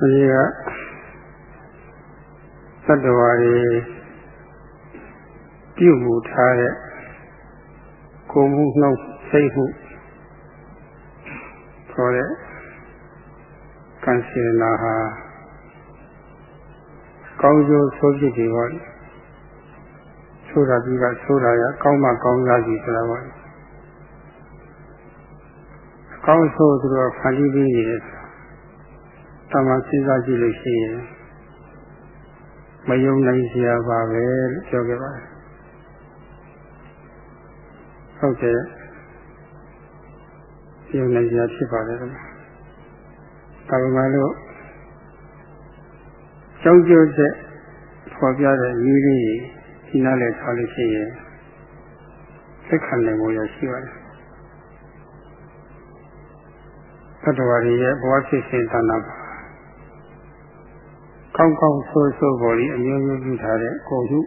ဒီကသတ္တဝါတွေပြုမှုထားတဲ့ကိုယ်မှုနှုတ်စိတ်မှုခေါ်တဲ့ကံစေနာဟာကောင်းကျိုးဆိုးဖြစ်တွေပေါ့ဆိုတာပြီးကဆိုတာရကောင်းမှကောင်းရပြီဆိုတာပေါ့အကောင်းဆိုးသူတို့ဖန်တီးပြီးနေတယ် တမန်စဉ်းစားကြည့်လို့ရှိရင်မယုံနိုင်စရာပါပဲလို့ပြောခဲ့ပါတယ်ဟုတ်ကဲ့ယုံနိုင်စရာဖြစ်ပါတယ်ဒါပေမဲ့လို့ကြောက်ကြတဲ့ဖော်ပြတဲ့ရည်ရည်ဒီနားလည်းထားလို့ရှိရင်သက်ခံနိုင်မှုရရှိပါတယ်သတ္တဝါတွေရဲ့ဘဝဖြစ်စဉ်တဏ္ဍာမှာ ကောင်းကောင်းဆိုးဆိုးပေါ်ပြီးအမျိုးမျိုးပြုထားတဲ့ကိုယ်မှု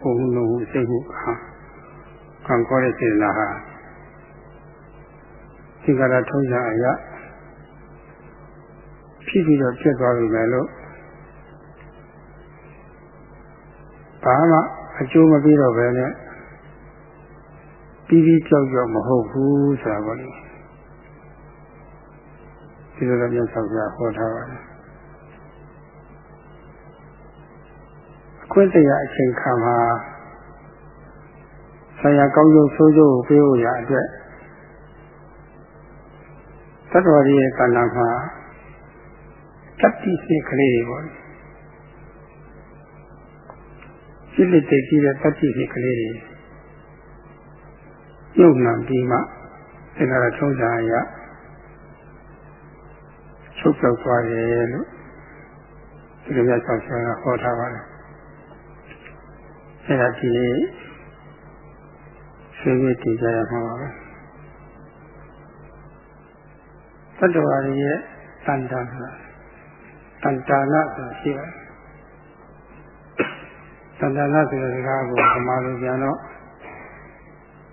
ကိုယ်မှုလုံးမှုစိတ်မှုဟာကံခေါ်တဲ့စေတနာဟာသင်္ကာရထုံးစံအရာဖြစ်ပြီးတော့ဖြစ်သွားပြီမယ်လို့ဘာမှအကျိုးမပြီးတော့ပဲနဲ့ပြီးပြီးကြောက်ကြောက်မဟုတ်ဘူးဆိုတာပေါ့လေဒီလိုတော့မြတ်စွာဘုရားဟောထားပါတယ် ခွင့်တရားအချိန်ခါမှာဆရာကောင်းကျိုးဆိုးကျိုးကိုပေးဖို့ရအတွက်သတ္တဝါရဲ့ကဏ္ဍမှာတတိစိတ်ကလေးတွေပေါ့စိတ်လက်တည်ကြည့်တဲ့တတိစိတ်ကလေးတွေယုံနာပြီးမှသင်္ခါရထုံးစံအရချုပ်ပြောက်သွားတယ်လို့ဒီလိုမျိုးဆောက်ဆွဲကဟောထားပါတယ် အဲဒါဒီနေ့ဆွေးနွေးတည်ကြရမှာပါပဲတတ္တဝါရဲ့တန်တာတန်တာနာဆိုရှိပါတယ်တန်တာနာဆိုတဲ့စကားကိုပမာလိုပြန်တော့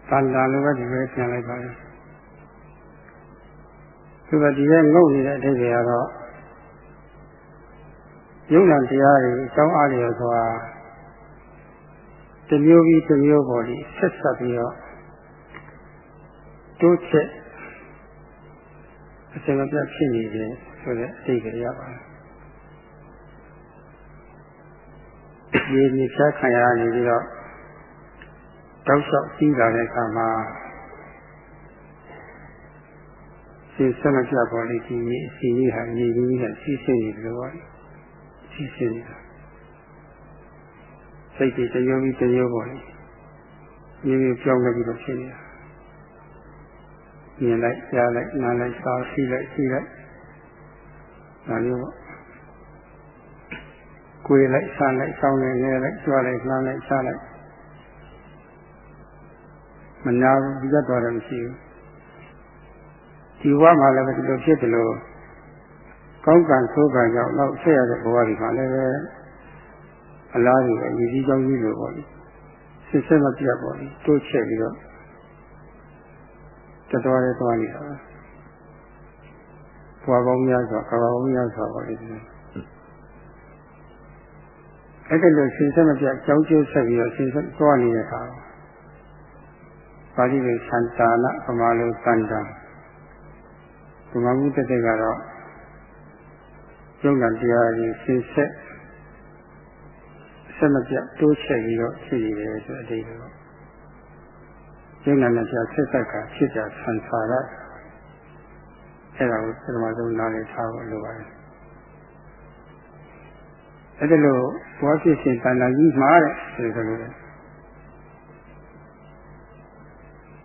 တန်တာလိုပဲဒီပဲပြန်လိုက်ပါမယ်သူကဒီရဲ့ငုတ်နေတဲ့အဓိပ္ပာယ်ကတော့ယုံနာတရားတွေအကြောင်းအားလျော်စွာ တစ်မျိုးပြီးတစ်မျိုးပေါ်ပြီးဆက်ဆက်ပြီးတော့တိုးချက်အစမပြတ်ဖြစ်နေတယ်ဆိုတဲ့အဓိပ္ပာယ်ရပါတယ်ဒီမြေဖြတ်ခံရနေပြီးတော့တောက်လျှောက်ပြီးလာတဲ့အခါမှာဒီဆက်မပြတ်ပေါ်လေးဒီမြေအစီကြီးဟာမြေကြီးကစီးဆင်းနေတယ်ပေါ့စီးဆင်းနေတာ စိတ်တွေတရုံပြီးတရုံပေါ်လေမြေမြေပြောင်းလဲပြီးတော့ဖြစ်နေတာမြင်လိုက်ကြားလိုက်နားလိုက်စားစီးလိုက်စီးလိုက်ဒါမျိုးပေါ့ကိုယ်လိုက်စားလိုက်စောင်းလိုက်နေလိုက်ကြွားလိုက်နှမ်းလိုက်စားလိုက်မနာဘူးဒီကတော့လည်းမရှိဘူးဒီဘဝမှာလည်းဒီလိုဖြစ်တယ်လို့ကောင်းကံဆိုးကံကြောင့်တော့ဆက်ရတဲ့ဘဝတွေမှာလည်းပဲ အလားတူအရေးကြီးကြောင်းကြီးလိုပေါ့လေစစ်စစ်မပြတ်ပေါ့လေတိုးချက်ပြီးတော့တတော်ရဲသွားနေတာဘဝပေါင်းများစွာကဘာပေါင်းများစွာပေါ့လေအဲ့ဒါလို့ရှင်ဆက်မပြတ်ကြောင်းကျိုးဆက်ပြီးတော့ရှင်ဆက်သွားနေတဲ့အခါပါဠိလိုသန္တာနာပမာလိုသန္တာဒီမှာဘုဒ္ဓတဲ့ကတော့ယုံနာတရားကြီးရှင်ဆက် ဆက်မပြတ်တိုးချက်ပြီးတော့ဖြစ်နေတယ်ဆိုအတိတ်ကတော့ယုံနာနဲ့ပြဆက်ဆက်ကဖြစ်ကြဆန်ဆာရအဲ့ဒါကိုပထမဆုံးနားလည်ထားဖို့လိုပါတယ်အဲ့ဒါလို့ဘောဖြစ်ရှင်တဏ္ဍာကြီးမှာတဲ့ဆိုလိုတယ်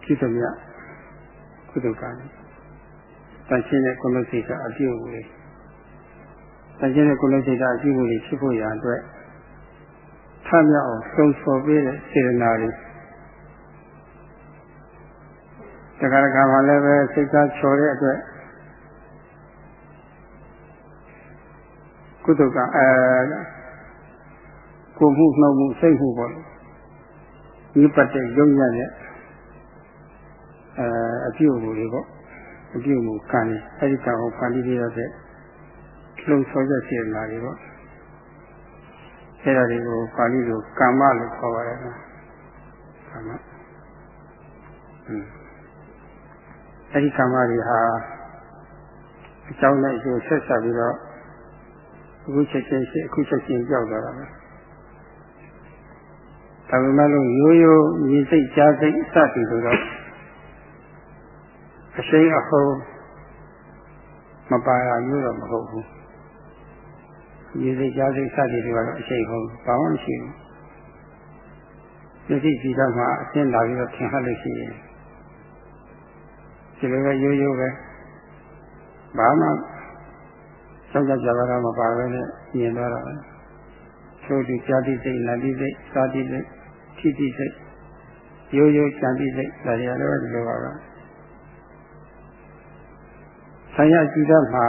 ဖြစ်သည်မြကုသကံတန်ရှင်းတဲ့ကုလစိတ်ကအပြုတ်လေးတန်ရှင်းတဲ့ကုလစိတ်ကအပြုတ်လေးဖြစ်ဖို့ရအတွက် ထမြောက်အောင်စုံဆော်ပေးတဲ့စေတနာတွေတခါတခါမှလည်းပဲစိတ်ကချော်တဲ့အတွက်ကုသကအဲကိုမှုနှုတ်မှုစိတ်မှုပေါ့ဒီပတ်တဲ့ယုံရတဲ့အဲအပြုတ်မှုတွေပေါ့အပြုတ်မှုကံအဲဒီကံကိုဖန်တီးရတဲ့ခလုံဆောချက်စေနာတွေပေါ့ အဲ့ဒါတွေကိုပါဠိလိုကမ္မလို့ခေါ်ပါတယ်ကမ္မอืมအဲ့ဒီကမ္မတွေဟာအကြောင်းနဲ့အကျိုးဆက်ဆက်ပြီးတော့အခုချက်ချင်းရှိအခုချက်ချင်းကြောက်သွားတာပဲဒါပေမဲ့လို့ရိုးရိုးညီစိတ်ကြားစိတ်စသည်ဆိုတော့အရှိန်အဟုန်မပါရမျိုးတော့မဟုတ်ဘူး ညီစိတ်ကြားစိတ်စသည်တွေကတော့အရှိန်ဟုန်ဘာမှမရှိဘူးဒီစိတ်ကြည့်တော့မှအရှင်းလာပြီးတော့ထင်ဟပ်လို့ရှိရင်ဒီလိုပဲရိုးရိုးပဲဘာမှစောင့်ကြကြပါတော့မပါပဲနဲ့မြင်တော့တာပဲသို့ဒီကြာတိစိတ်နတိစိတ်သာတိစိတ်ထိတိစိတ်ရိုးရိုးကြာတိစိတ်ဒါတွေလည်းဒီလိုပါပဲဆံရကြည့်တော့မှ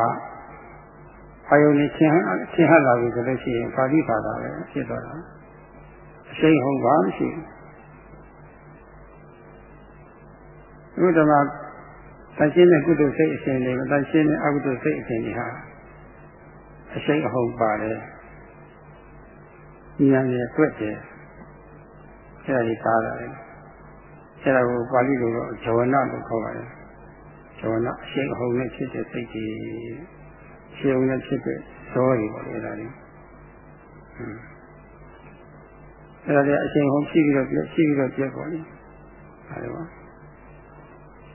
အာယုန်နဲ့ချင်းချင်းဟလာပြီဆိုလို့ရှိရင်ပါဠိဘာသာပဲဖြစ်သွားတာအရှိန်ဟုတ်ပါမရှိဘူးဘုရားတန်ရှင်းတဲ့ကုသိုလ်စိတ်အစဉ်တွေတန်ရှင်းတဲ့အကုသိုလ်စိတ်အစဉ်တွေဟာအရှိန်အဟုန်ပါတယ်ဉာဏ်နဲ့တွေ့တယ်အဲ့ဒါကြီးသားတာလေအဲ့ဒါကိုပါဠိလိုတော့ဇဝနလို့ခေါ်ပါတယ်ဇဝနအရှိန်အဟုန်နဲ့ဖြစ်တဲ့စိတ်တွေ ရှိအောင်နဲ့ဖြစ်တဲ့ဇောတွေပေါ့လေဒါလေးအဲ့ဒါလည်းအချိန်ဟုန်ရှိပြီးတော့ပြရှိပြီးတော့ပြပေါ့လေအဲ့ဒါပါ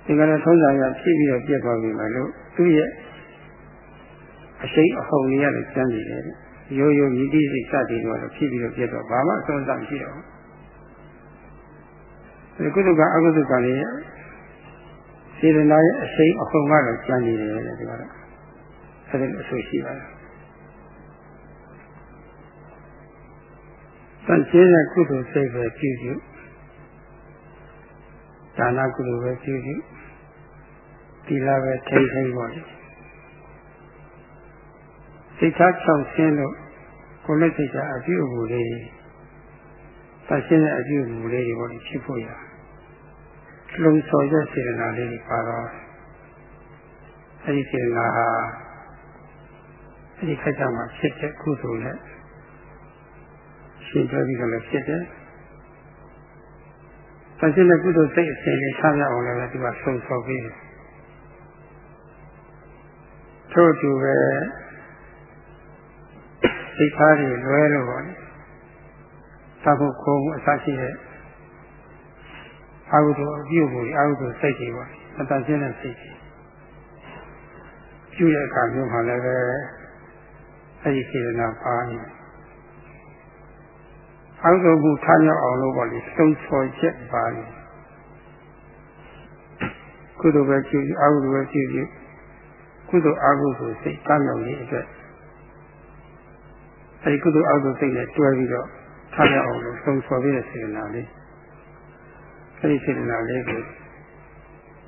ဒီကနေ့ထုံးစံရဖြစ်ပြီးတော့ပြတ်သွားပြီမလို့သူ့ရဲ့အရှိန်အဟုန်တွေရတယ်ကျမ်းနေတယ်ရိုးရိုးမြည်တိစိတ်စသည်တော့ဖြစ်ပြီးတော့ပြတ်တော့ဘာမှအဆုံးအစမရှိတော့ဘူးဒီကုသကအကုသကလည်းစေတနာရဲ့အရှိန်အဟုန်ကတော့ကျမ်းနေတယ်တဲ့ဒီကတော့ အဲ့ဒါအဆိုရှိပါတယ်တန်ရှင်းတဲ့ကုသိုလ်စိတ်ပဲပြုပြုဒါနကုသိုလ်ပဲပြုပြုသီလပဲထိမ့်ထိမ့်ပါလေစိတ်ထားချောင်ရှင်းလို့ကိုယ်လက်စိတ်ကအပြုအမူလေးတန်ရှင်းတဲ့အပြုအမူလေးတွေပေါ့ဖြစ်ဖို့ရလုံဆော်ရစေတနာလေးတွေပါတော့အဲဒီစေတနာဟာ အဲဒီခက်ကြမှာဖြစ်တဲ့ကုသိုလ်နဲ့ရှင်းပြပြီးတော့လည်းဖြစ်တယ်။ဆန့်ကျင်တဲ့ကုသိုလ်စိတ်အစဉ်လေးချရအောင်လည်းသူကဆုံဆော်ပြီးတယ်။ထို့တူပဲစိတ်ထားတွေလွဲလို့ပါလေ။သာဖို့ခုံအစရှိတဲ့အာဟုတုအပြုမှုအာဟုတုစိတ်တွေပါ။အတန်ရှင်းတဲ့စိတ်တွေပြုတဲ့အခါမျိုးမှာလည်းပဲ အဲဒီစေတနာပါနေအောက်ဆုံးမှုထားရောက်အောင်လို့ပေါ့လေစုံဆော်ချက်ပါနေကုသိုလ်ပဲကြည့်အကုသိုလ်ပဲကြည့်ကြည့်ကုသိုလ်အကုသိုလ်စိတ်ကမ်းမြောင်ရေးအတွက်အဲဒီကုသိုလ်အကုသိုလ်စိတ်နဲ့တွဲပြီးတော့ထားရအောင်လို့စုံဆော်ပြီးတဲ့စေတနာလေးအဲဒီစေတနာလေးကို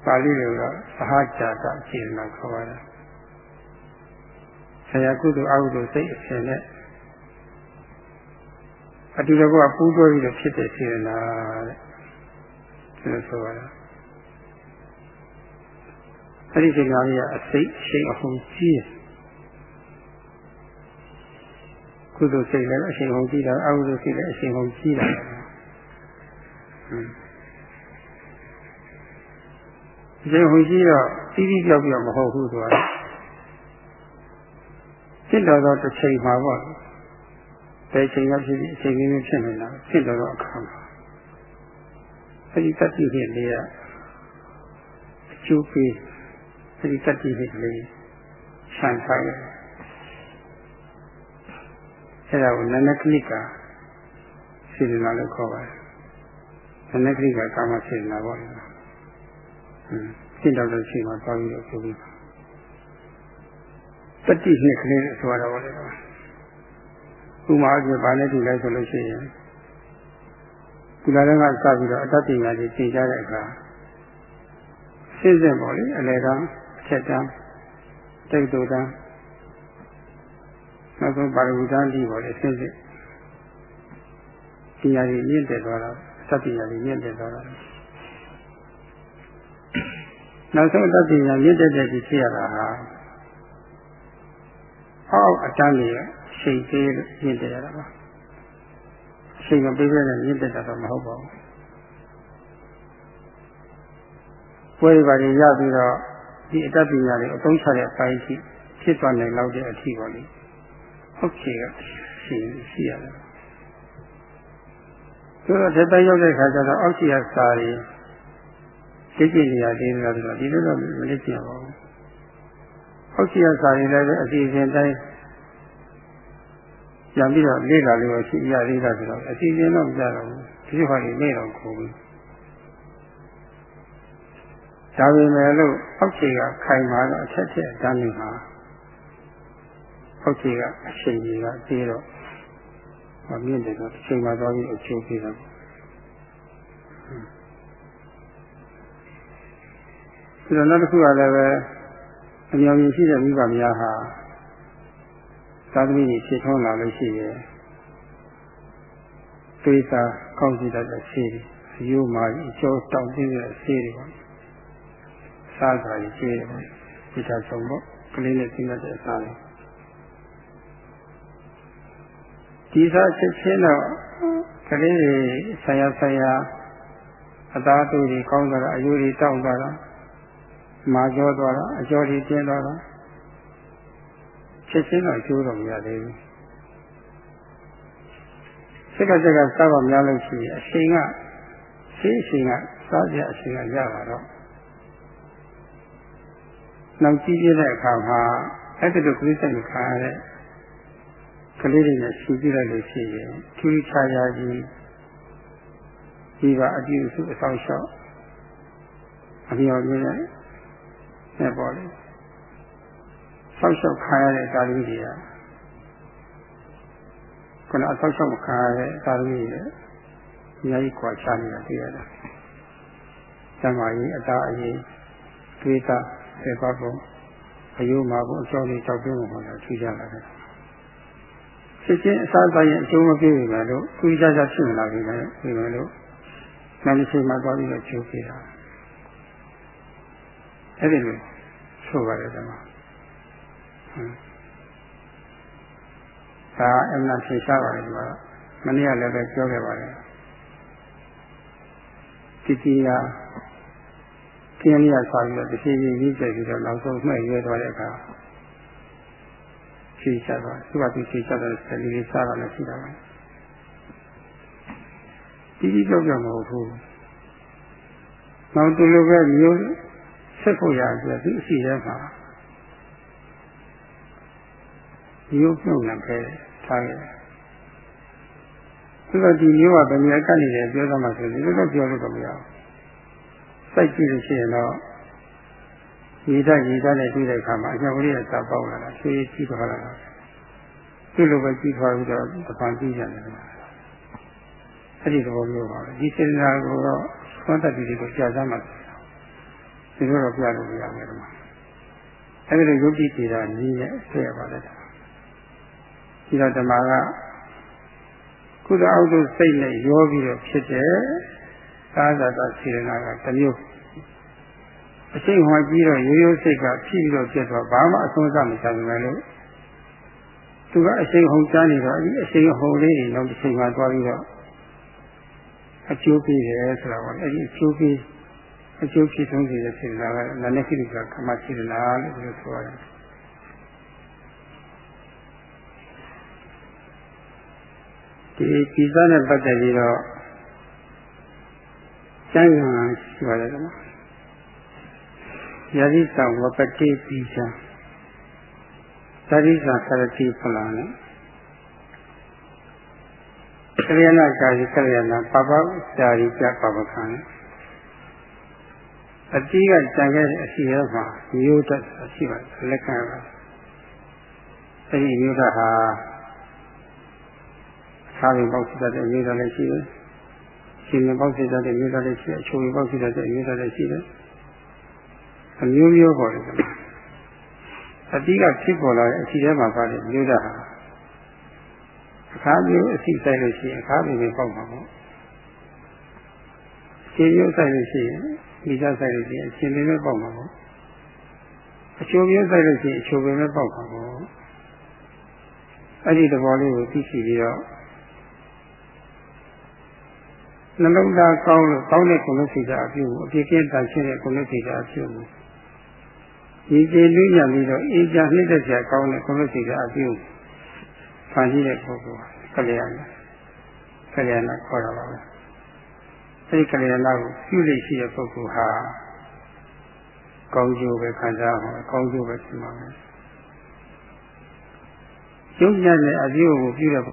ပါဠိလိုကသဟဇာတစေတနာခေါ်ပါတယ် ဆရာကုသိုလ်အကုသိုလ်စိတ်အစဉ်နဲ့အတူတကွပူးတွဲပြီးတော့ဖြစ်တဲ့စေတနာတဲ့ဒီလိုဆိုရတာအဲ့ဒီစေတနာကြီးကအစိတ်အရှိန်အဟုန်ကြီးကုသိုလ်စိတ်လည်းအရှိန်အဟုန်ကြီးတာအကုသိုလ်စိတ်လည်းအရှိန်အဟုန်ကြီးတာဒီဟိုကြီးတော့တီးတီးကြောက်ပြောက်မဟုတ်ဘူးဆိုတာ ဖြစ်တော်သောတစ်ချိန်မှာပေါ့ဘယ်ချိန်ကဖြစ်ဖြစ်အချိန်ကြီးဖြစ်နေတာဖြစ်တော်သောအခါမှာအဲဒီတတိဟိလေးကအကျိုးပေးအဲဒီတတိဟိလေးဆန်ဆိုင်အဲဒါကိုနနကလိကစေတနာလို့ခေါ်ပါတယ်နနကလိကကာမစေတနာပေါ့လေဟွန်းဖြစ်တော်တဲ့ချိန်မှာသွားပြီးတော့ပြောပြီး တတိနှစ်ကလေးဆိုရတော့လေဥမာအကျဘာနဲ့ဒီလိုက်ဆိုလို့ရှိရင်ဒီလာတဲ့ကစပြီးတော့အတ္တပညာကြီးသင်ကြားတဲ့အခါစစ်စစ်ပေါ့လေအလေကအချက်တန်းတိတ်တူတန်းနောက်ဆုံးပါရဂူတန်းဒီပေါ့လေစစ်စစ်ပညာကြီးမြင့်တက်သွားတာအတ္တပညာကြီးမြင့်တက်သွားတာနောက်ဆုံးအတ္တပညာမြင့်တက်တဲ့ဒီဖြစ်ရတာဟာ အောက်အတန်းကြီးအချိန်သေးမြင့်တယ်ရတာပါအချိန်မပေးဘဲနဲ့မြင့်တက်တာတော့မဟုတ်ပါဘူးပွဲတွေပါရရပြီးတော့ဒီအတတ်ပညာတွေအသုံးချတဲ့အပိုင်းရှိဖြစ်သွားနိုင်လောက်တဲ့အထီးပါလေဟုတ်ကဲ့ရှိရှိရတယ်ဆိုတော့ဒီတိုင်းရောက်တဲ့ခါကျတော့အောက်ရှိရစာတွေသိကျင်နေရသေးတယ်ဆိုတော့ဒီလိုတော့မသိကျင်ပါဘူး အောက်ရှိရစာတွေလည်းအစီအစဉ်တိုင်းပြန်ပြီးတော့လေ့လာလို့ရှိရသေးတာဆိုတော့အစီအစဉ်တော့မကြတော့ဘူးဒီလိုဟာတွေနေတော့ခိုးဘူးဒါပေမဲ့လို့အောက်ခြေကခိုင်မာတော့အချက်ချက်အတန်းနေမှာအောက်ခြေကအချိန်ကြီးကပြေးတော့မမြင့်တယ်တော့အချိန်မှသွားပြီးအချိုးပြေးတော့ဒီတော့နောက်တစ်ခုကလည်းပဲ အမြောင်ကြီးရှိတဲ့မိဘများဟာသာသမီကြီးဖြစ်ထွန်းလာလို့ရှိရဲ့တွေးစားကောင်းစီတတ်တဲ့ဆေးတွေအယိုးမာအကျော်တောင့်တင်းတဲ့ဆေးတွေပါစားကြရရှိတယ်ဒီသာဆုံးပေါ့ကလေးနဲ့သိတဲ့အစားလေးဒီစားချက်ချင်းတော့ကလေးတွေဆရာဆရာအသားတူတွေကောင်းသွားတာအယိုးတွေတောင့်သွားတာ မာကျော်သွားတာအကျော်တွေကျင်းသွားတာချက်ချင်းတော့ကျိုးတော့မရသေးဘူးစက်ကစက်ကစားပါများလို့ရှိရင်အချိန်ကရှင်းအချိန်ကစားကြအချိန်ကရပါတော့နောက်ကြည့်ပြတဲ့အခါမှာအဲ့ဒီလိုကလေးစိတ်ခါရတဲ့ကလေးတွေနဲ့ရှင်းပြလိုက်လို့ရှိရင်ထူးခြားခြားကြီးဒီကအကြည့်အစုအဆောင်လျှောက်အပြောင်းပြင်း နဲ့ပေါ်လေဆောက်ရှောက်ခါရတဲ့သာသမီတွေကခုနအဆောက်ရှောက်မခါရတဲ့သာသမီတွေအများကြီးကွာခြားနေတာတွေ့ရတာ။ဇမားကြီးအသားအရေးတွေးတာစေပါပုံအယုံမှာပုံအကျော်လေးတောက်ပြင်းပုံမှာထူးကြလာတယ်။စစ်ချင်းအစားအစာရဲ့အကျိုးမပြေဘူးလေလို့ကုသကြဖြစ်လာပြီလေဒီလိုလို့နောက်တစ်ချိန်မှသွားပြီးတော့ကျိုးပြေတာ။ အဲ့ဒီလိုဆိုပါတယ်ဒီမှာ။ဒါအမှန်ဖြေရှားပါတယ်ဒီမှာမနေ့ကလည်းပဲပြောခဲ့ပါတယ်တိတိယကျင်းရဆွာပြီးတော့တစ်ချိန်ချင်းရေးကျပြီးတော့နောက်ဆုံးမှဲ့ရဲသွားတဲ့အခါဖြေရှားသွားသူကသူဖြေရှားတဲ့ဆက်လေးစားတာလည်းရှိတာပါတိတိကျကျမဟုတ်ဘူးနောက်သူလိုပဲမျိုး ဆက်ဖို့ရပြီးသူအစီထဲမှာမျိုးပြုတ်နေခဲ့ထားခဲ့သူကဒီမျိုးကဘယ်မြဲကတ်နေတယ်ပြောသမှာဆိုဒီလိုတော့ပြောလို့တော့မရဘူးစိုက်ကြည့်လို့ရှိရင်တော့ရေဓာတ်ရေဓာတ်နဲ့တွေ့တဲ့အခါမှာအကြောင်းလေးကသာပေါက်လာတာဆွေးကြည့်သွားလာတာသူ့လိုပဲကြည့်သွားပြီးတော့တပန်ကြည့်ရတယ်အဲ့ဒီသဘောမျိုးပါပဲဒီစေတနာကိုတော့သွန်တတ်ပြီးကိုကြာစမ်းမှာ ဒီလိုတော့ပြလို့မရဘူးဒီမှာအဲ့ဒီလိုယုတ်တိတေတာနည်းနဲ့ဆွဲရပါလေဒီတော့ဓမ္မကကုသအောက်သို့စိတ်နဲ့ရောပြီးတော့ဖြစ်တယ်သာသတာစေရနာကတစ်မျိုးအရှိန်ဟောကြီးတော့ရိုးရိုးစိတ်ကဖြစ်ပြီးတော့ဖြစ်သွားဘာမှအဆုံးအစမချဘူးလေလို့သူကအရှိန်ဟုန်ချနေတော့ဒီအရှိန်ဟုန်လေးတွေနောက်တစ်ချိန်မှသွားပြီးတော့အကျိုးပေးတယ်ဆိုတာပေါ့အဲ့ဒီအကျိုးပေး အကျိုးဖြစ်ဆုံးစေတဲ့စေတနာကနာနဲ့ခိတ္တကကမ္မစေတနာလို့ပြောဆိုရတယ်ဒီပိသနဲ့ပတ်သက်ပြီးတော့ကျမ်းဂန်ရှိပါတယ်ကွာယတိတဝပတိပိသသတိသာသရတိဖလာနဲ့ကလျာဏကာယကလျာဏပပစာရိကြပပခံနဲ့ အတိကကြံခဲ့တဲ့အစီရောမှာမျိုးတက်ရှိပါတယ်လက်ခံပါအဲဒီမျိုးတက်ဟာစားရင်ပေါက်စီတတ်တဲ့မျိုးသားလည်းရှိတယ်။ရှင်ရင်ပေါက်စီတတ်တဲ့မျိုးသားလည်းရှိတယ်။အချိုရင်ပေါက်စီတတ်တဲ့မျိုးသားလည်းရှိတယ်။အမျိုးမျိုးပေါ်တယ်။အတိကဖြစ်ပေါ်လာတဲ့အစီထဲမှာပါတဲ့မျိုးသားဟာအခါမျိုးအစီဆိုင်လို့ရှိရင်အခါမျိုးပဲပေါက်မှာပေါ့။ရှင်မျိုးဆိုင်လို့ရှိရင် မိသားဆိုင်လို့ရှိရင်အရှင်မျိုးပဲပေါက်မှာပေါ့။အချိုမျိုးဆိုင်လို့ရှိရင်အချိုပဲပေါက်မှာပေါ့။အဲ့ဒီသဘောလေးကိုသိရှိပြီးတော့နှလုံးသားကောင်းလို့ကောင်းတဲ့ကုလစိတ်ဓာတ်အပြုအပြည့်ကင်းတန်ရှင်းတဲ့ကုလစိတ်ဓာတ်အပြုဒီကျေလူညံပြီးတော့အေးချနှိမ့်သက်ကြကောင်းတဲ့ကုလစိတ်ဓာတ်အပြုဖန်ရှိတဲ့ပုဂ္ဂိုလ်ကလျာဏကလျာဏခေါ်တာပါပဲ အဲဒီကလျာဏကိုပြုလို့ရှိတဲ့ပုဂ္ဂိုလ်ဟာကောင်းကျိုးပဲခံစားမှာကောင်းကျိုးပဲရှိမှာပဲကျုပ်ညံ့တဲ့အပြုကိုပြုတဲ့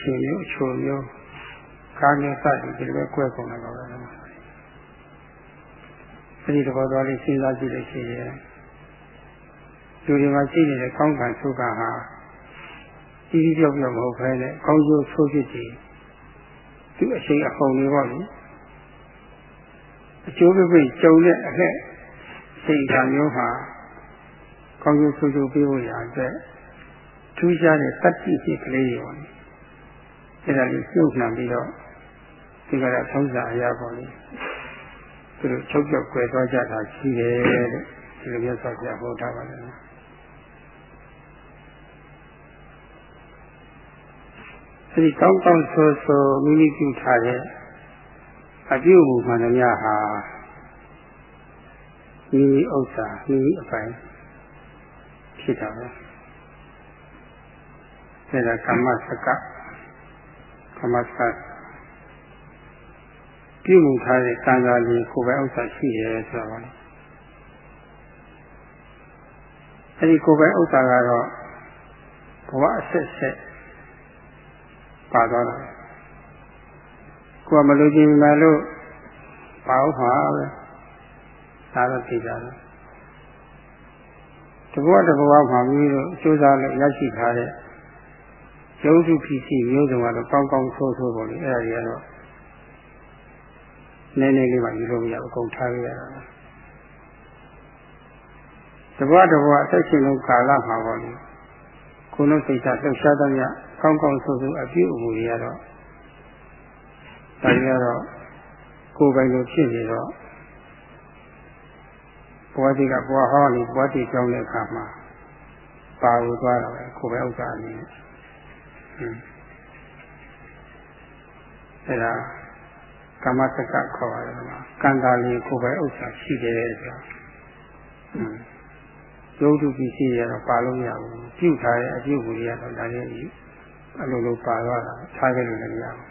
ရှင်မျိုးချိုမျိုးကာမျိုးစသည်ဒီလိုပဲကွဲကုန်တယ်ပါပဲအဲဒီသဘောတော်လေးစဉ်းစားကြည့်လို့ရှိရင်လူတွေမှာရှိနေတဲ့ကောင်းကံသုခဟာ ကြီးကြီးပြောက်ပြောက်မဟုတ်ဘဲနဲ့ကောင်းကျိုးဆိုးဖြစ်ကြည့်သူအရှိန်အဟုန်တွေပေါ့လေအကျိုးပြည့်ကြုံတဲ့အထက်စိတ်ဓာတ်မျိုးဟာကောင်းကျိုးဆိုးကျိုးပေးဖို့ရတဲ့ထူးခြားတဲ့တတ္တိစိတ်ကလေးတွေပေါ့လေအဲ့ဒါလေးပြုတ်နှံပြီးတော့ဒီကရသုံးစာအရာပေါ့လေသူတို့ချုပ်ကျောက်ွယ်သွားကြတာရှိတယ်တဲ့ဒီလိုမျိုးဆောက်ပြဟောထားပါတယ် အဲဒီကောင်းကောင်းဆိုဆိုမိမိပြုထားတဲ့အပြုအမူမှန်သမျှဟာမိမိဥစ္စာမိမိအပိုင်ဖြစ်တာပဲအဲဒါကမ္မစကကမ္မစကပြုမှုထားတဲ့ကံစားလေးကိုယ်ပဲဥစ္စာရှိတယ်ဆိုတာပါလေအဲဒီကိုယ်ပဲဥစ္စာကတော့ဘဝအဆက်ဆက် ပါသွားတာကိုယ်ကမလို့ခြင်းမလို့ပါဥမှာပဲဒါတော့သိကြတယ်တဘောတဘောမှာပြီးတော့စူးစမ်းလို့ရရှိထားတဲ့ရုပ်စုဖြစ်စီမျိုးစုံကတော့ကောင်းကောင်းဆိုးဆိုးပေါ့လေအဲ့ဒါတွေကတော့နည်းနည်းလေးမှယူလို့မရဘူးအကုန်ထားရတာတဘောတဘောအသက်ရှင်လုံးကာလမှာပေါ့လေကိုယ်လုံးစိတ်ဓာတ်လှုပ်ရှားသမျှ ကောင်းကောင်းဆိုးဆိုးအပြုအမူတွေကတော့ဒါတွေကတော့ကိုယ်ပိုင်လိုဖြစ်နေတော့ဘဝတိကဘဝဟောနေဘဝတိကြောင်းတဲ့အခါမှာပါဝသွားတာပဲကိုယ်ပဲဥစ္စာအနေနဲ့အဲဒါကမ္မစကခေါ်ရတယ်ကွာကံတာလေးကိုယ်ပဲဥစ္စာရှိတယ်ဆိုတာရုပ်တုပစ္စည်းရတော့ပါလို့မရဘူးပြုထားတဲ့အပြုအမူတွေကတော့ဒါလေး အလိုလိုပါသွားတာထားခဲ့လို့လည်းမရဘူး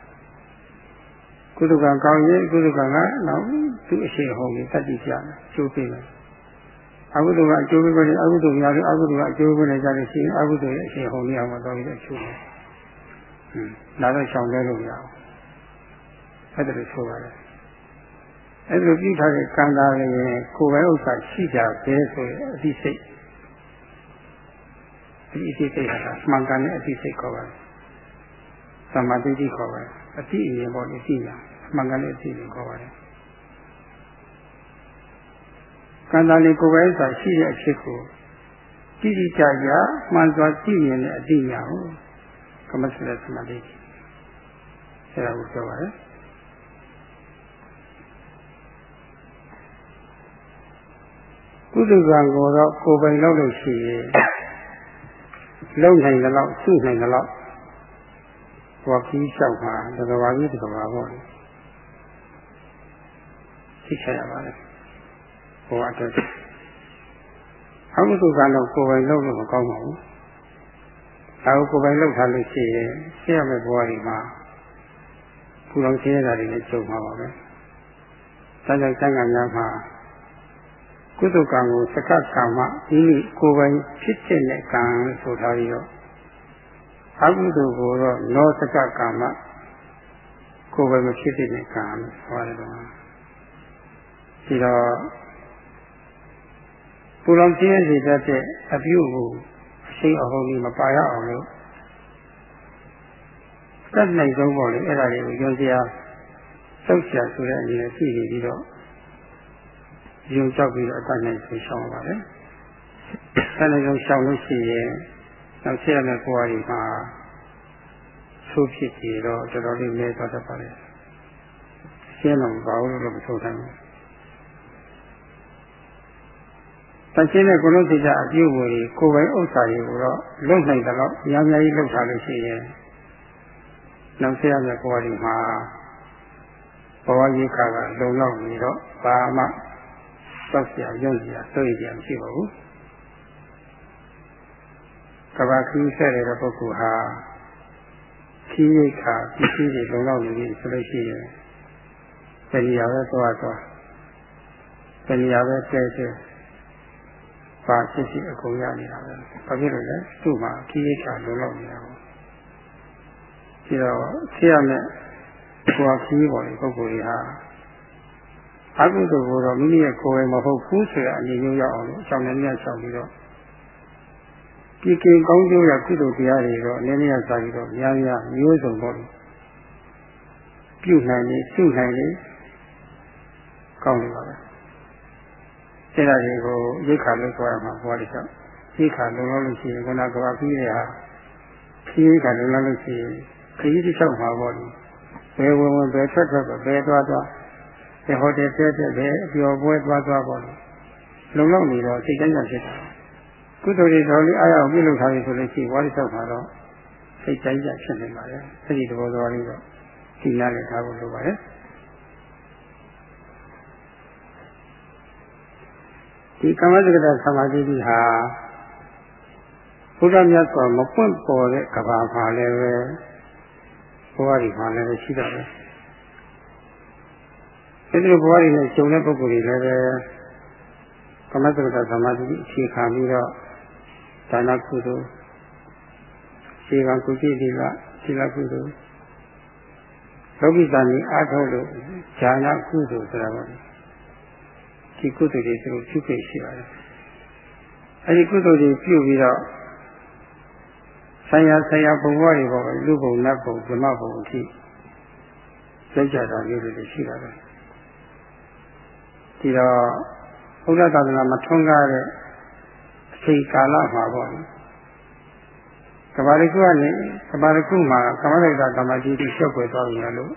ကုသကံကောင်းရင်ကုသကံကတော့သူ့အရှိန်ဟုန်ကြီးတတ်တည်ကြတယ်ကျိုးပေးမယ်အကုသိုလ်ကအကျိုးပေးတယ်အကုသိုလ်များလို့အကုသိုလ်ကအကျိုးပေးနေကြလို့ရှိရင်အကုသိုလ်ရဲ့အရှိန်ဟုန်ကြီးအောင်မတော်ပြီးတော့ကျိုးတယ်ဟွန်းဒါတော့ရှောင်လဲလို့မရဘူးအဲ့ဒါလို့ဆိုပါတယ်အဲ့လိုပြုထားတဲ့ကံတာလည်းကိုယ်ပဲဥစ္စာရှိကြပဲဆိုရင်အသိစိတ်ဒီအသိစိတ်ဟာမှန်ကန်တဲ့အသိစိတ်ခေါ်ပါတယ် သမာဓိတိခေါ်ပါတယ်အသိအမြင်ပေါ်နေသိညာမှန်ကန်တဲ့အသိဉာဏ်ခေါ်ပါတယ်ကံတာလေးကိုယ်ပဲဥစ္စာရှိတဲ့အဖြစ်ကိုတိတိကျကျမှန်စွာသိမြင်တဲ့အသိဉာဏ်ကိုကမ္မစရသမာဓိအဲဒါကိုပြောပါတယ်ကုသကံကိုတော့ကိုယ်ပိုင်လုပ်လို့ရှိရင်လုံနိုင်တယ်လို့စုနိုင်တယ်လို့ ဟောပြီးလျှောက်မှာတကဘာကြီးတကဘာပေါ့လေသိချရပါလေဟောအတွက်အကုသကံတော့ကိုယ်ပိုင်လုပ်လို့မကောင်းပါဘူးဒါကိုကိုယ်ပိုင်လုပ်ထားလို့ရှိရင်ရှင်းရမယ့်ဘဝတွေမှာကုလောင်ရှင်းရတာတွေလည်းကြုံမှာပါပဲ။ဒါကြောင့်စံကံများမှာကုသကံကိုစကကံမှဒီကိုယ်ပိုင်ဖြစ်တဲ့ကံဆိုထားပြီးတော့ အကုသိုလ်ကိုတော့လောစကကံမှကိုယ်ပိုင်မဖြစ်တဲ့ကံလို့ဟောတယ်တော့ဒီတော့ပူလောင်ခြင်းရတဲ့အပြုကိုအရှိအဟုန်ကြီးမပါရအောင်လို့တတ်နိုင်ဆုံးပေါ့လေအဲ့ဒါတွေကိုယုံစရာစောက်ရှာဆိုတဲ့အနေနဲ့ရှိနေပြီးတော့ယုံကြောက်ပြီးတော့အတတ်နိုင်ဆုံးရှောင်ပါလေ။အဲဒါကြောင့်ရှောင်လို့ရှိရင် နောက်ဆက်ရမယ့်ဘဝတွေမှာဆိုးဖြစ်ကြတော့တော်တော်လေးလဲသွားတတ်ပါလေရှင်းတော့ဘာလို့လဲမဆိုနိုင်ဘူးတရှင်းတဲ့ကိုလုံးစိတ်အပြုတ်ဝင်ကိုပိုင်ဥစ္စာတွေကိုတော့လုံနိုင်တယ်လို့အများကြီးလုံထားလို့ရှိရင်နောက်ဆက်ရမယ့်ဘဝတွေမှာဘဝရေးခါကလုံလောက်နေတော့ဘာမှစောက်စရာရုပ်စရာတွေးကြမရှိပါဘူး ကဘာခီးဆက်တဲ့ပုဂ္ဂိုလ်ဟာခီးရိတ်ခါပစ္စည်းတွေလုံလောက်နေပြီဆိုလို့ရှိရင်တဏှာပဲသွားသွားတဏှာပဲတဲတဲပါဖြစ်ဖြစ်အကုန်ရနေတာပဲဘာဖြစ်လို့လဲသူ့မှာခီးရိတ်ခါလုံလောက်နေတာပေါ့ဒီတော့ဖြစ်ရမယ့်ကိုယ်ခီးပေါ်တဲ့ပုဂ္ဂိုလ်တွေဟာအကုသိုလ်ကိုတော့မိမိရဲ့ကိုယ်ဝယ်မဟုတ်ဘူးဆိုတဲ့အနေမျိုးရောက်အောင်လို့အကြောင်းနဲ့မြတ်ဆောင်ပြီးတော့ ဒီကိကောင်းကျိုးရကုသိုလ်တရားတွေတော့အနေနဲ့စာပြီးတော့များများမျိုးစုံပေါ့ပြုနိုင်နေပြုနိုင်နေကောင်းနေပါပဲအဲ့ဒါတွေကိုရိတ်ခါလို့ဆိုရမှာဘွားလေးဆောက်ရိတ်ခါလုံလောက်လို့ရှိရင်ခုနကဘာပြီးတဲ့ဟာခီးရိတ်ခါလုံလောက်လို့ရှိရင်ခရီးတစ်လျှောက်မှာပေါ့လေဘယ်ဝင်ဝင်ဘယ်ထွက်ထွက်ဘယ်သွားသွားဘယ်ဟိုတယ်တဲတဲဘယ်အပျော်ပွဲသွားသွားပေါ့လေလုံလောက်နေတော့စိတ်တိုင်းကြဖြစ်တာ ကုသိုလ်တွေတော်လေးအားရအောင်ပြုလုပ်ထားပြီဆိုလို့ရှိရင်ဝါရီဆောက်မှာတော့စိတ်တိုင်းကြဖြစ်နေပါလေအဲ့ဒီသဘောတော်လေးတော့သိနာလည်းထားဖို့လိုပါတယ်ဒီကမ္မစကတသမာဓိကြီးဟာဘုရားမြတ်စွာမပွင့်ပေါ်တဲ့ကဘာမှာလည်းပဲဘဝဒီမှာလည်းရှိတာပဲအဲဒီလိုဘဝဒီနဲ့ကျုံတဲ့ပုဂ္ဂိုလ်တွေလည်းပဲကမ္မစကတသမာဓိအခြေခံပြီးတော့ ဒါနကုသိုလ်ခြေကကုသိတိလသီလကုသိုလ်လောကိတန်ကြီးအားထုတ်လို့ဈာနာကုသိုလ်ဆိုတာပါဒီကုသိုလ်တွေသူပြုခဲ့ရှိပါတယ်အဲဒီကုသိုလ်တွေပြုပြီးတော့ဆရာဆရာဘုံဘဝတွေပေါ့လူဘုံနတ်ဘုံဓမ္မဘုံအထိရောက်ကြတာမျိုးတွေရှိပါတယ်ဒီတော့ဘုရားသာသနာမထွန်းကားတဲ့အ ချိန်ကာလမှာပေါ့ကဘာတစ်ခုကနေကဘာတစ်ခုမှာကမ္မရိကကမ္မကြီးတိရှုပ်ွယ်သွားပြီလို့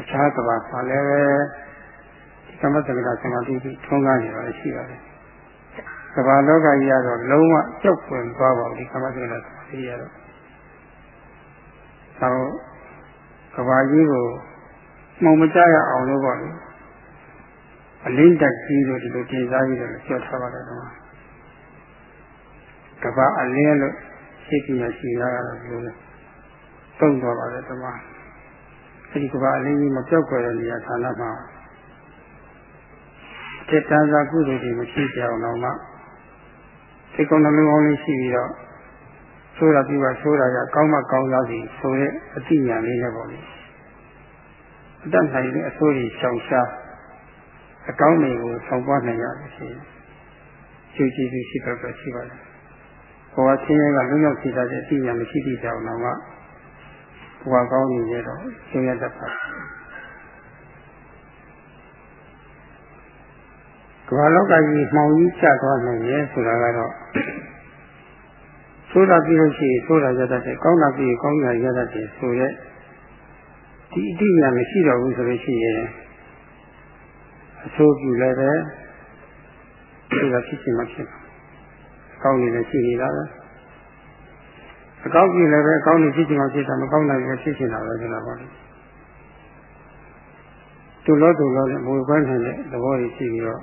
အခြားကဘာမှာလည်းပဲကမ္မစကတာသမာဓိကြီးထွန်းကားနေပါလေရှိပါတယ်ကဘာလောကကြီးကတော့လုံးဝကြောက်ွယ်သွားပါဘူးဒီကမ္မစကတာသမာဓိရတော့သောကဘာကြီးကိုမှုံမကြရအောင်လို့ပေါ့လေအလင်းတက်ကြီးလို့ဒီလိုတင်စားပြီးတော့ပြောထားပါတယ်တော့ ကဘာအလင်းလို့ရှိပြရရှိရတာလို့တုံ့တော်ပါတယ်တမအဲဒီကဘာအလင်းကြီးမပြောက်ွယ်တဲ့နေရာဌာနမှာจิตတန်စာကုသိုလ်တွေမရှိကြအောင်တော့မှစိတ်ကောင်းနှလုံးကောင်းလေးရှိပြီးတော့ဆိုးတာပြီးပါဆိုးတာရကောင်းမှကောင်းရစီဆိုတဲ့အတိညာလေးနဲ့ပေါ့လေအတတ်နိုင်တဲ့အဆိုးကြီးရှောင်ရှားအကောင်းတွေကိုဆောင်ပွားနိုင်ရလို့ရှိရင်ကျူးကြည့်ပြီးရှိတော့ပဲရှိပါတယ် ဘဝဆင်းရဲကလွတ်မြောက်စေတဲ့အတိညာမရှိသည့်ကြောင့်တော့ဘဝကောင်းနေရတော့ဆင်းရဲတတ်ပါကမ္ဘာလောကကြီးမှောင်ကြီးကျသွားနိုင်ရဲ့ဆိုတာကတော့ဆိုးတာပြီးလို့ရှိရင်ဆိုးတာရတတ်တယ်ကောင်းတာပြီးကောင်းတာရတတ်တယ်ဆိုရက်ဒီအတိညာမရှိတော့ဘူးဆိုလို့ရှိရင်အဆိုးပြုလည်းပဲဆိုတာဖြစ်ချင်မှဖြစ်မှာ ကောင်းနေလည်းရှိနေတာပဲအကောင်းကြီးလည်းပဲအကောင်းနေဖြစ်ချင်မှဖြစ်တာမကောင်းတာလည်းဖြစ်ချင်တာပဲဆိုတာပါလေသူလို့သူလို့လည်းမဝေခွင့်နိုင်တဲ့သဘောကြီးရှိပြီးတော့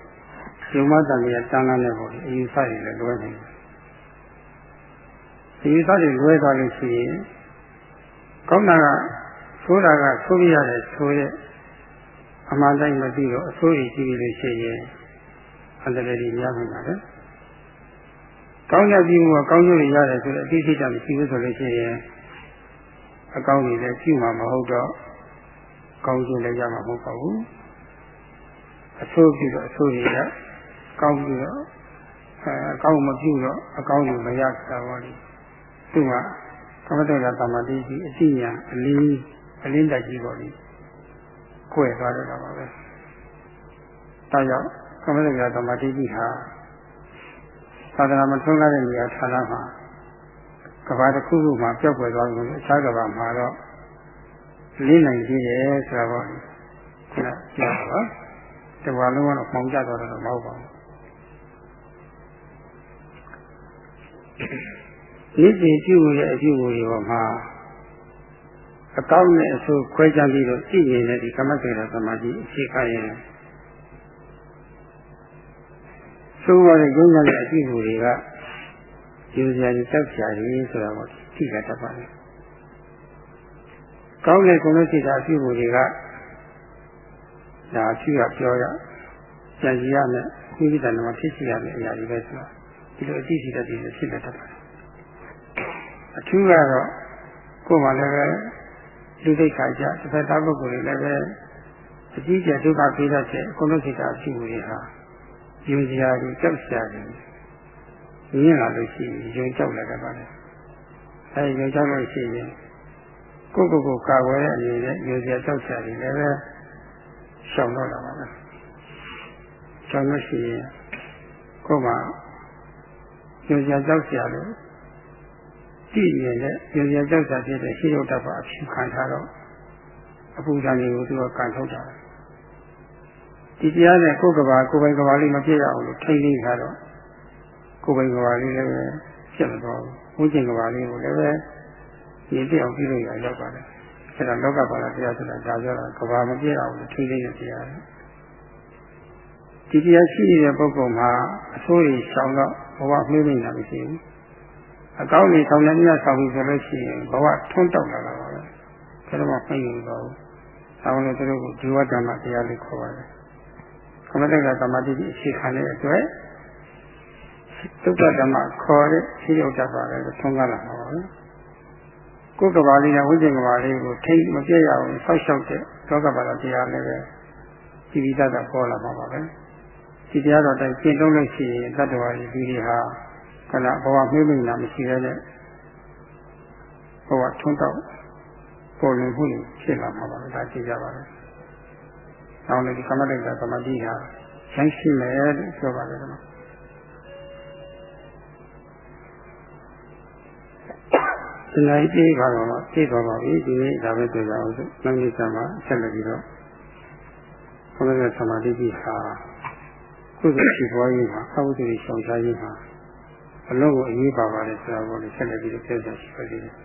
ယုံမတန်ကြီးတန်းလန်းတဲ့ပေါ့လေအယူဆတွေလည်းလွဲနေတယ်အယူဆတွေလွဲသွားလို့ရှိရင်ကောင်းတာကဆိုးတာကဆိုးပြရတယ်ဆိုရဲ့အမှန်တိုင်းမသိတော့အဆိုးကြီးကြည့်လို့ရှိရင်အန္တရာယ်ကြီးများနိုင်ပါတယ် ကောင်းရပြီးမှုကကောင်းကျိုးတွေရတယ်ဆိုတော့အသိစိတ်တမရှိဘူးဆိုလို့ရှိရင်အကောင်းတွေလည်းရှိမှာမဟုတ်တော့ကောင်းကျိုးလည်းရမှာမဟုတ်ပါဘူးအဆိုးပြီးတော့အဆိုးတွေကကောင်းပြီးတော့အဲအကောင်းမပြုတော့အကောင်းတွေမရတာပါလေသူကကမ္မတေကသမာဓိကြီးအတိညာအလင်းအလင်းတက်ကြီးပေါ့လေကွယ်သွားတော့တာပါပဲဒါကြောင့်ကမ္မတေကသမာဓိကြီးဟာ သာသနာမထွန်းကားတဲ့နေရာဌာနမှာကဘာတစ်ခုခုမှာပျောက်ကွယ်သွားလို့အခြားကဘာမှာတော့လင်းနိုင်သေးတယ်ဆိုတာပေါ့ခုနပြောပါတဘာလုံးကတော့ပေါင်ကြသွားတော့မဟုတ်ပါဘူးနေ့စဉ်ပြုရဲ့အပြုအမူတွေပေါ်မှာအကောင်းနဲ့အဆိုးခွဲခြားပြီးတော့ကြည့်နေတဲ့ဒီကမ္မစေတသမာဓိအခြေခံရင် ဆိုးရတဲ့ဉာဏ်နဲ့အပြုအမူတွေကယူစရာကြီးတောက်စရာကြီးဆိုတာကိုသိကြတတ်ပါလေ။ကောင်းတဲ့ကုလို့စိတ်ဓာတ်အပြုအမူတွေကဒါအပြုရပြောရကြံစီရမယ်ဝိပဿနာမှာဖြစ်စီရမယ်အရာတွေပဲဆိုတာဒီလိုအသိစိတ်တတ်ပြီးဖြစ်နေတတ်ပါတယ်။အထူးကတော့ကိုယ်မှလည်းပဲလူသိက္ခာကြတစ်ဖက်သားပုဂ္ဂိုလ်တွေလည်းပဲအကြီးကျယ်ဒုက္ခပေးတတ်တဲ့အကုလို့စိတ်ဓာတ်အပြုအမူတွေဟာ ယူစရာကြီးကြောက်စရာကြီးမြင်လာလို့ရှိရင်ယုံကြောက်လာတတ်ပါတယ်။အဲဒီယုံကြောက်လို့ရှိရင်ကိုယ့်ကိုယ်ကိုကာကွယ်တဲ့အနေနဲ့ယုံစရာကြောက်စရာတွေလည်းပဲရှောင်တော့လာပါမယ်။ရှောင်လို့ရှိရင်ကိုယ်မှာယုံစရာကြောက်စရာလို့ကြည့်နေတဲ့ယုံစရာကြောက်စရာဖြစ်တဲ့ရှိရုပ်တတ်ပါအဖြစ်ခံထားတော့အပူဓာတ်တွေကိုသူကကန်ထုတ်တာ ဒီတရားနဲ့ကိုယ်ကဘာကိုယ်ပိုင်ကဘာလေးမပြည့်ရအောင်လို့ထိမ့်သိမ်းထားတော့ကိုယ်ပိုင်ကဘာလေးလည်းပဲဖြစ်မသွားဘူးဝိကျင်ကဘာလေးကိုလည်းပဲဒီပြအောင်ပြုလို့ရရောက်ပါတယ်အဲဒါလောကပါဠိတရားဆိုတာဒါပြောတာကဘာမပြည့်အောင်လို့ထိမ့်သိမ်းတဲ့တရားဒီတရားရှိနေတဲ့ပုဂ္ဂိုလ်မှာအဆိုးကြီးရှောင်တော့ဘဝမှေးမိနေတာမရှိဘူးအကောင်းကြီးဆောင်နေမြတ်ဆောင်ပြီဆိုလို့ရှိရင်ဘဝထွန်းတောက်လာတာပါပဲဒါတော့မှပြင်နေတော့ဆောင်းလို့သူတို့ကဒီဝတ္တမတရားလေးခေါ်ပါတယ်ခ မတက်ကသမာဓိကြီးအခြေခံတဲ့အတွက်သုတ္တဓမ္မခေါ်တဲ့ရှိရောက်တတ်ပါတယ်လို့သုံးကားလာပါပဲကိုယ်ကဘာလေးနဲ့ဝိဇ္ဇင်ကဘာလေးကိုထိမပြည့်ရအောင်ဆောက်ရှောက်တဲ့လောကပါဠိတရားလည်းပဲဒီပိသကပေါ်လာမှာပါပဲဒီတရားတော်တိုင်ကျင့်သုံးလို့ရှိရင်တတ္တဝါကြီးဒီတွေဟာခဏဘဝမှိမ့်မိန်တာမရှိရတဲ့ဘဝထွန်းတောက်ပေါ်လွင်မှုဖြစ်လာမှာပါပဲဒါသိကြပါလား။ နောက်လည်းဒီကမ္မတ္တကမ္မတိဟာရမ်းရှိမယ်လို့ပြောပါတယ်ကွာ။ဒီလိုက်ပြေးပါတော့ပြေးသွားပါပြီဒီနေ့ဒါပဲပြောကြအောင်ဆိုနောက်နေ့ကျမှဆက်လက်ပြီးတော့ဘုရားသမာဓိကြီးဟာကုသိုလ်ရှိပွားရေးမှာအဝိဇ္ဇာရှောင်ရှားရေးမှာအလုံးကိုအရေးပါပါတယ်ဆိုတာကိုလည်းဆက်လက်ပြီးတော့ပြောကြရှိပါသေးတယ်။